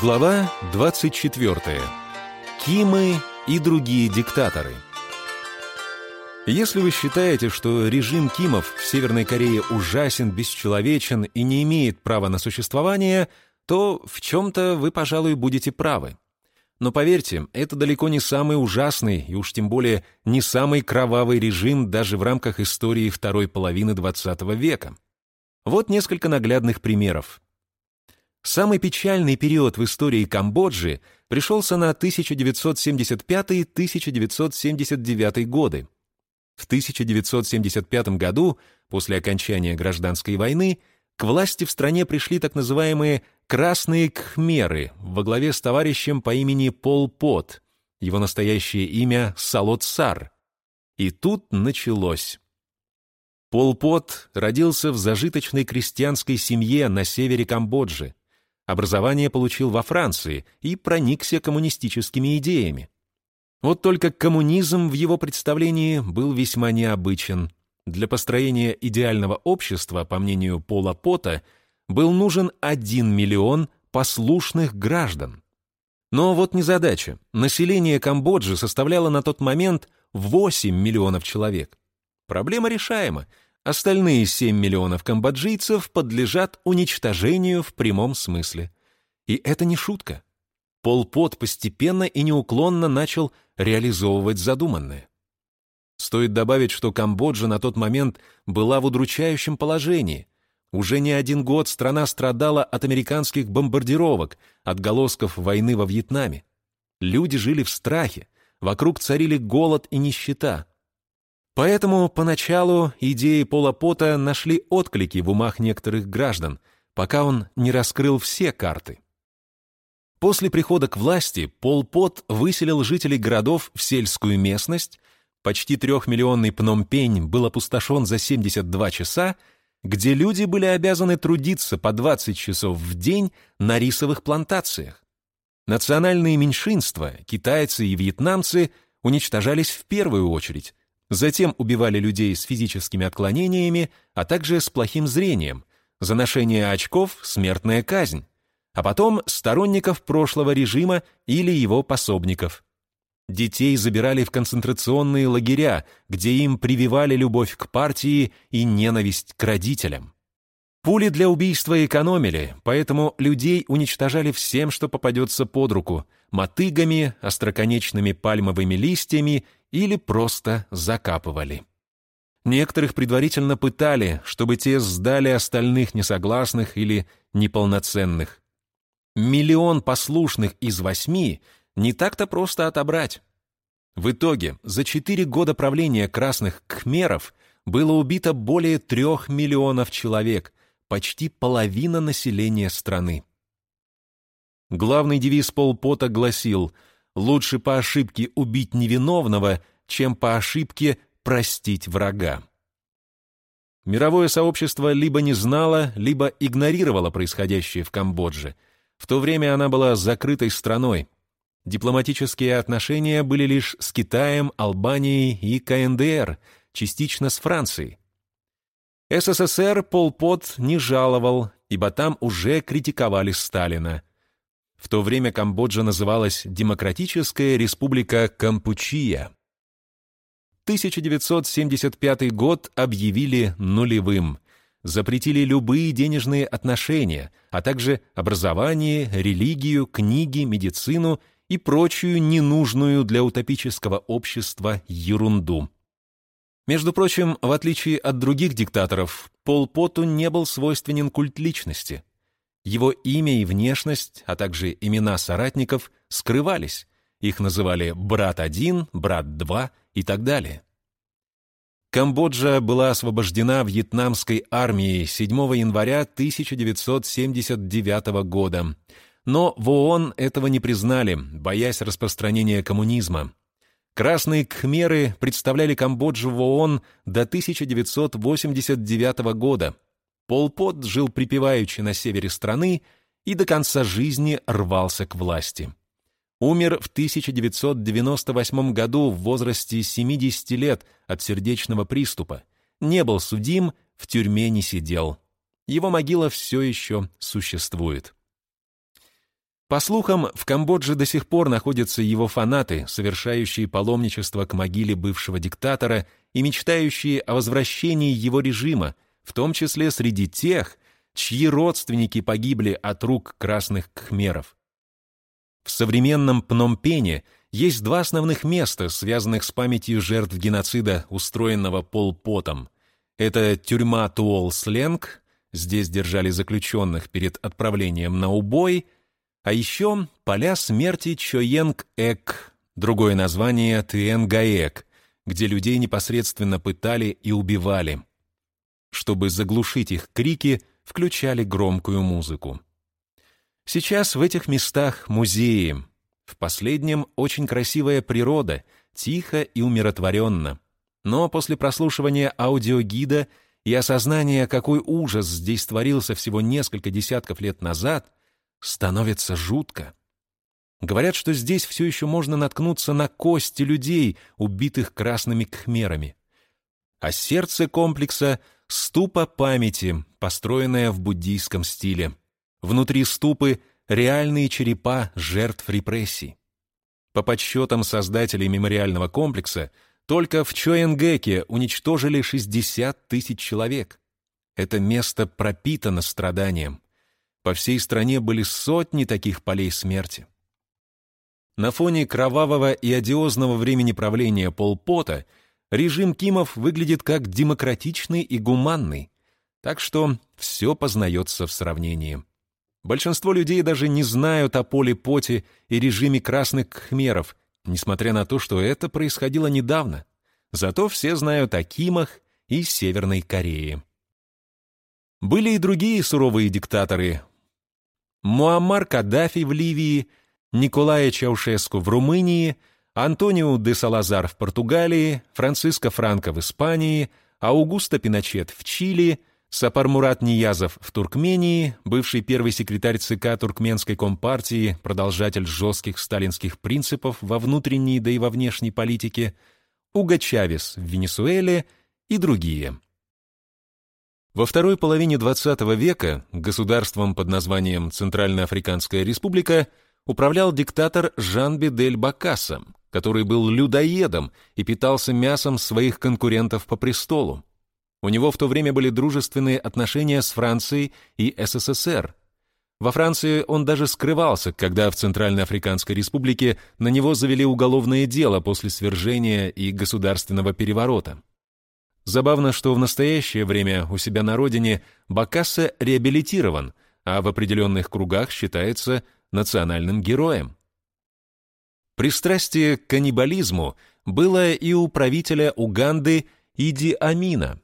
Глава 24. Кимы и другие диктаторы. Если вы считаете, что режим Кимов в Северной Корее ужасен, бесчеловечен и не имеет права на существование, то в чем-то вы, пожалуй, будете правы. Но поверьте, это далеко не самый ужасный и уж тем более не самый кровавый режим даже в рамках истории второй половины XX века. Вот несколько наглядных примеров. Самый печальный период в истории Камбоджи пришелся на 1975-1979 годы. В 1975 году, после окончания гражданской войны, к власти в стране пришли так называемые «красные кхмеры» во главе с товарищем по имени Пол Пот, его настоящее имя Салот Сар. И тут началось. Пол Пот родился в зажиточной крестьянской семье на севере Камбоджи. Образование получил во Франции и проникся коммунистическими идеями. Вот только коммунизм в его представлении был весьма необычен. Для построения идеального общества, по мнению Пола Пота, был нужен 1 миллион послушных граждан. Но вот незадача. Население Камбоджи составляло на тот момент 8 миллионов человек. Проблема решаема. Остальные 7 миллионов камбоджийцев подлежат уничтожению в прямом смысле. И это не шутка. Пол Пот постепенно и неуклонно начал реализовывать задуманное. Стоит добавить, что Камбоджа на тот момент была в удручающем положении. Уже не один год страна страдала от американских бомбардировок, отголосков войны во Вьетнаме. Люди жили в страхе, вокруг царили голод и нищета – Поэтому поначалу идеи Пола Пота нашли отклики в умах некоторых граждан, пока он не раскрыл все карты. После прихода к власти Пол Пот выселил жителей городов в сельскую местность, почти трехмиллионный Пномпень был опустошен за 72 часа, где люди были обязаны трудиться по 20 часов в день на рисовых плантациях. Национальные меньшинства, китайцы и вьетнамцы, уничтожались в первую очередь, Затем убивали людей с физическими отклонениями, а также с плохим зрением. За ношение очков – смертная казнь. А потом сторонников прошлого режима или его пособников. Детей забирали в концентрационные лагеря, где им прививали любовь к партии и ненависть к родителям. Пули для убийства экономили, поэтому людей уничтожали всем, что попадется под руку – мотыгами, остроконечными пальмовыми листьями или просто закапывали. Некоторых предварительно пытали, чтобы те сдали остальных несогласных или неполноценных. Миллион послушных из восьми не так-то просто отобрать. В итоге за четыре года правления красных кхмеров было убито более трех миллионов человек, почти половина населения страны. Главный девиз Полпота гласил «Лучше по ошибке убить невиновного, чем по ошибке простить врага». Мировое сообщество либо не знало, либо игнорировало происходящее в Камбодже. В то время она была закрытой страной. Дипломатические отношения были лишь с Китаем, Албанией и КНДР, частично с Францией. СССР Пол Пот не жаловал, ибо там уже критиковали Сталина – в то время Камбоджа называлась Демократическая Республика Кампучия. 1975 год объявили нулевым. Запретили любые денежные отношения, а также образование, религию, книги, медицину и прочую ненужную для утопического общества ерунду. Между прочим, в отличие от других диктаторов, Пол Поту не был свойственен культ личности – его имя и внешность, а также имена соратников скрывались. Их называли «брат-1», «брат-2» и так далее. Камбоджа была освобождена вьетнамской армией 7 января 1979 года, но в ООН этого не признали, боясь распространения коммунизма. Красные кхмеры представляли Камбоджу в ООН до 1989 года, Пол Пот жил припеваючи на севере страны и до конца жизни рвался к власти. Умер в 1998 году в возрасте 70 лет от сердечного приступа. Не был судим, в тюрьме не сидел. Его могила все еще существует. По слухам, в Камбодже до сих пор находятся его фанаты, совершающие паломничество к могиле бывшего диктатора и мечтающие о возвращении его режима, в том числе среди тех, чьи родственники погибли от рук красных кхмеров. В современном Пномпене есть два основных места, связанных с памятью жертв геноцида, устроенного Пол Потом. Это тюрьма Туол-Сленг, здесь держали заключенных перед отправлением на убой – а еще поля смерти Чоенг-Эк, другое название Тиэнгаэк, где людей непосредственно пытали и убивали. Чтобы заглушить их крики, включали громкую музыку. Сейчас в этих местах музеи. В последнем очень красивая природа, тихо и умиротворенно. Но после прослушивания аудиогида и осознания, какой ужас здесь творился всего несколько десятков лет назад, становится жутко. Говорят, что здесь все еще можно наткнуться на кости людей, убитых красными кхмерами. А сердце комплекса — ступа памяти, построенная в буддийском стиле. Внутри ступы — реальные черепа жертв репрессий. По подсчетам создателей мемориального комплекса, только в Чоэнгеке уничтожили 60 тысяч человек. Это место пропитано страданием. По всей стране были сотни таких полей смерти. На фоне кровавого и одиозного времени правления Полпота режим Кимов выглядит как демократичный и гуманный, так что все познается в сравнении. Большинство людей даже не знают о Поле Поте и режиме красных кхмеров, несмотря на то, что это происходило недавно. Зато все знают о Кимах и Северной Корее. Были и другие суровые диктаторы, Муаммар Каддафи в Ливии, Николая Чаушеску в Румынии, Антонио де Салазар в Португалии, Франциско Франко в Испании, Аугусто Пиночет в Чили, Сапармурат Ниязов в Туркмении, бывший первый секретарь ЦК Туркменской Компартии, продолжатель жестких сталинских принципов во внутренней да и во внешней политике, Уго Чавес в Венесуэле и другие. Во второй половине XX века государством под названием Центральноафриканская республика управлял диктатор Жан Бедель Бакаса, который был людоедом и питался мясом своих конкурентов по престолу. У него в то время были дружественные отношения с Францией и СССР. Во Франции он даже скрывался, когда в Центральноафриканской республике на него завели уголовное дело после свержения и государственного переворота. Забавно, что в настоящее время у себя на родине Бакасса реабилитирован, а в определенных кругах считается национальным героем. Пристрастие к каннибализму было и у правителя Уганды Иди Амина.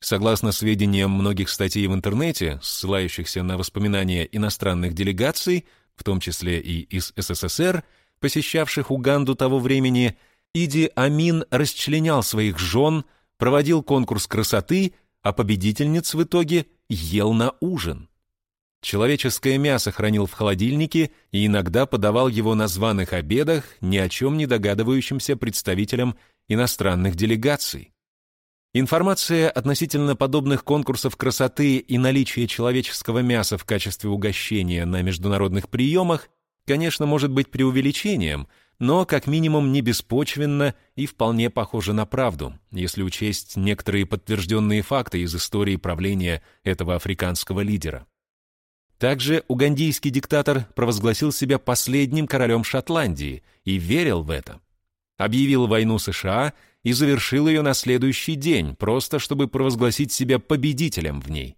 Согласно сведениям многих статей в интернете, ссылающихся на воспоминания иностранных делегаций, в том числе и из СССР, посещавших Уганду того времени, Иди Амин расчленял своих жен, проводил конкурс красоты, а победительниц в итоге ел на ужин. Человеческое мясо хранил в холодильнике и иногда подавал его на званых обедах ни о чем не догадывающимся представителям иностранных делегаций. Информация относительно подобных конкурсов красоты и наличия человеческого мяса в качестве угощения на международных приемах, конечно, может быть преувеличением – но как минимум не беспочвенно и вполне похоже на правду, если учесть некоторые подтвержденные факты из истории правления этого африканского лидера. Также угандийский диктатор провозгласил себя последним королем Шотландии и верил в это. Объявил войну США и завершил ее на следующий день, просто чтобы провозгласить себя победителем в ней.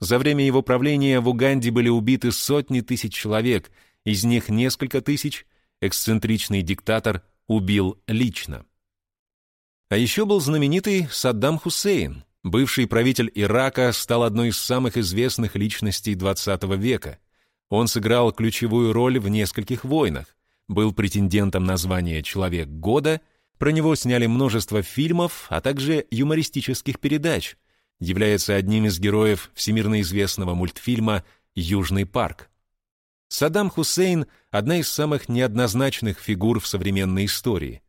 За время его правления в Уганде были убиты сотни тысяч человек, из них несколько тысяч эксцентричный диктатор убил лично. А еще был знаменитый Саддам Хусейн. Бывший правитель Ирака стал одной из самых известных личностей XX века. Он сыграл ключевую роль в нескольких войнах, был претендентом на звание «Человек года», про него сняли множество фильмов, а также юмористических передач, является одним из героев всемирно известного мультфильма «Южный парк». Саддам Хусейн – одна из самых неоднозначных фигур в современной истории.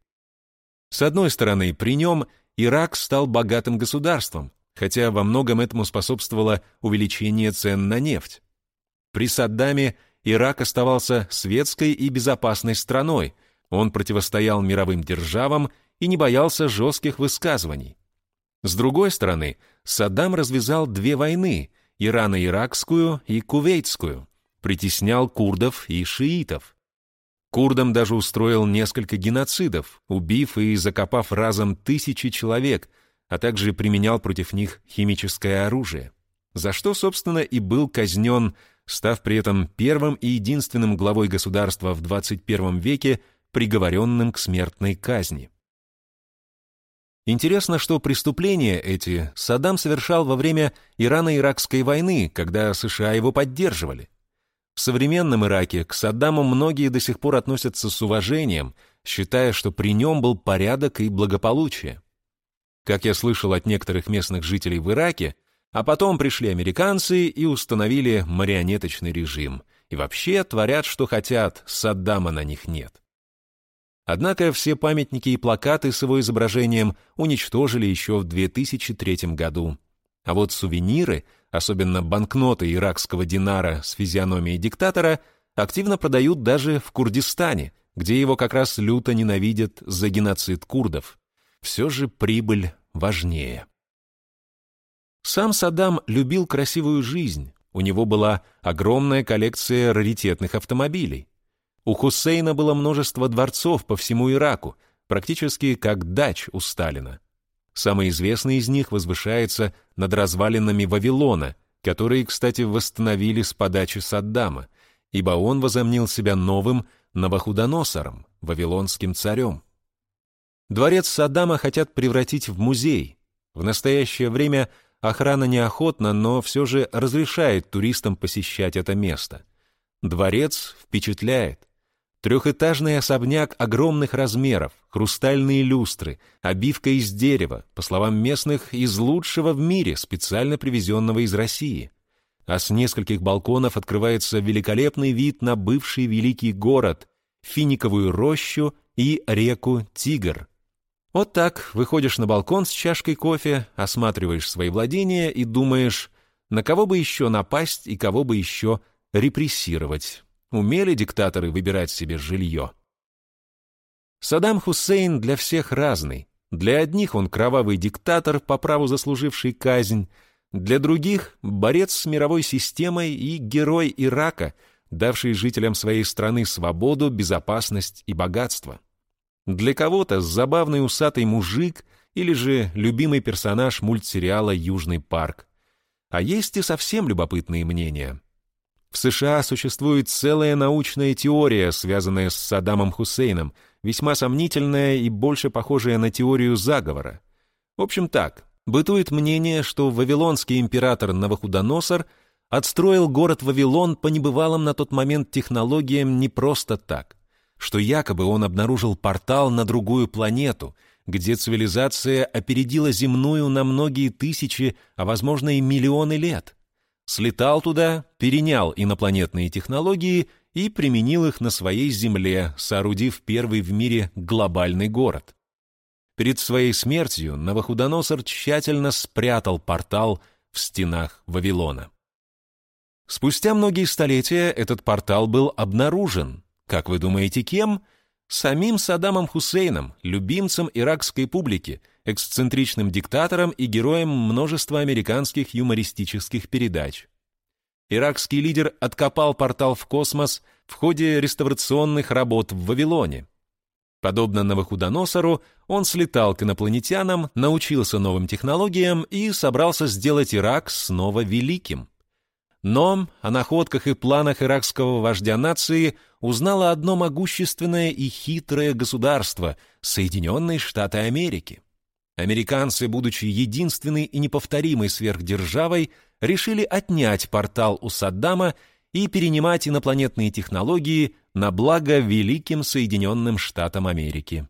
С одной стороны, при нем Ирак стал богатым государством, хотя во многом этому способствовало увеличение цен на нефть. При Саддаме Ирак оставался светской и безопасной страной, он противостоял мировым державам и не боялся жестких высказываний. С другой стороны, Саддам развязал две войны – Ирано-Иракскую и Кувейтскую, притеснял курдов и шиитов. Курдам даже устроил несколько геноцидов, убив и закопав разом тысячи человек, а также применял против них химическое оружие, за что, собственно, и был казнен, став при этом первым и единственным главой государства в 21 веке, приговоренным к смертной казни. Интересно, что преступления эти Саддам совершал во время Ирано-Иракской войны, когда США его поддерживали. В современном Ираке к Саддаму многие до сих пор относятся с уважением, считая, что при нем был порядок и благополучие. Как я слышал от некоторых местных жителей в Ираке, а потом пришли американцы и установили марионеточный режим, и вообще творят, что хотят, Саддама на них нет. Однако все памятники и плакаты с его изображением уничтожили еще в 2003 году. А вот сувениры, особенно банкноты иракского динара с физиономией диктатора, активно продают даже в Курдистане, где его как раз люто ненавидят за геноцид курдов. Все же прибыль важнее. Сам Саддам любил красивую жизнь. У него была огромная коллекция раритетных автомобилей. У Хусейна было множество дворцов по всему Ираку, практически как дач у Сталина. Самый известный из них возвышается над развалинами Вавилона, которые, кстати, восстановили с подачи Саддама, ибо он возомнил себя новым Навуходоносором, вавилонским царем. Дворец Саддама хотят превратить в музей. В настоящее время охрана неохотно, но все же разрешает туристам посещать это место. Дворец впечатляет. Трехэтажный особняк огромных размеров, хрустальные люстры, обивка из дерева, по словам местных, из лучшего в мире, специально привезенного из России. А с нескольких балконов открывается великолепный вид на бывший великий город, финиковую рощу и реку Тигр. Вот так выходишь на балкон с чашкой кофе, осматриваешь свои владения и думаешь, на кого бы еще напасть и кого бы еще репрессировать. Умели диктаторы выбирать себе жилье. Саддам Хусейн для всех разный. Для одних он кровавый диктатор, по праву заслуживший казнь, для других — борец с мировой системой и герой Ирака, давший жителям своей страны свободу, безопасность и богатство. Для кого-то забавный усатый мужик или же любимый персонаж мультсериала «Южный парк». А есть и совсем любопытные мнения. В США существует целая научная теория, связанная с Саддамом Хусейном, весьма сомнительная и больше похожая на теорию заговора. В общем так, бытует мнение, что вавилонский император Навуходоносор отстроил город Вавилон по небывалым на тот момент технологиям не просто так, что якобы он обнаружил портал на другую планету, где цивилизация опередила земную на многие тысячи, а возможно и миллионы лет слетал туда, перенял инопланетные технологии и применил их на своей Земле, соорудив первый в мире глобальный город. Перед своей смертью Навуходоносор тщательно спрятал портал в стенах Вавилона. Спустя многие столетия этот портал был обнаружен. Как вы думаете, кем? Самим Саддамом Хусейном, любимцем иракской публики – эксцентричным диктатором и героем множества американских юмористических передач. Иракский лидер откопал портал в космос в ходе реставрационных работ в Вавилоне. Подобно Навуходоносору, он слетал к инопланетянам, научился новым технологиям и собрался сделать Ирак снова великим. Но о находках и планах иракского вождя нации узнало одно могущественное и хитрое государство – Соединенные Штаты Америки. Американцы, будучи единственной и неповторимой сверхдержавой, решили отнять портал у Саддама и перенимать инопланетные технологии на благо Великим Соединенным Штатам Америки.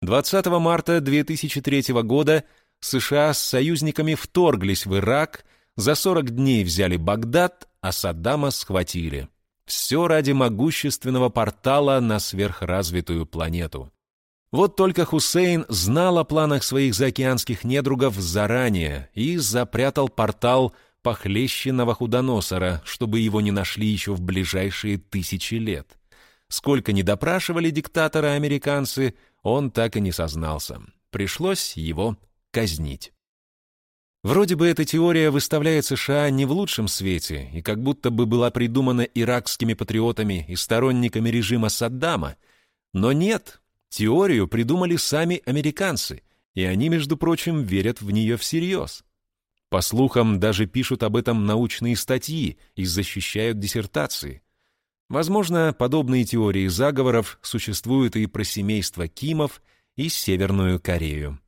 20 марта 2003 года США с союзниками вторглись в Ирак, за 40 дней взяли Багдад, а Саддама схватили. Все ради могущественного портала на сверхразвитую планету. Вот только Хусейн знал о планах своих заокеанских недругов заранее и запрятал портал похлеще Новохудоносора, чтобы его не нашли еще в ближайшие тысячи лет. Сколько не допрашивали диктатора американцы, он так и не сознался. Пришлось его казнить. Вроде бы эта теория выставляет США не в лучшем свете и как будто бы была придумана иракскими патриотами и сторонниками режима Саддама. Но нет, теорию придумали сами американцы, и они, между прочим, верят в нее всерьез. По слухам, даже пишут об этом научные статьи и защищают диссертации. Возможно, подобные теории заговоров существуют и про семейство Кимов и Северную Корею.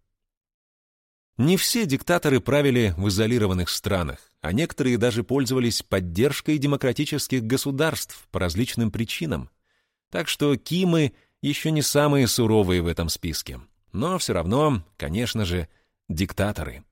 Не все диктаторы правили в изолированных странах, а некоторые даже пользовались поддержкой демократических государств по различным причинам. Так что Кимы еще не самые суровые в этом списке. Но все равно, конечно же, диктаторы.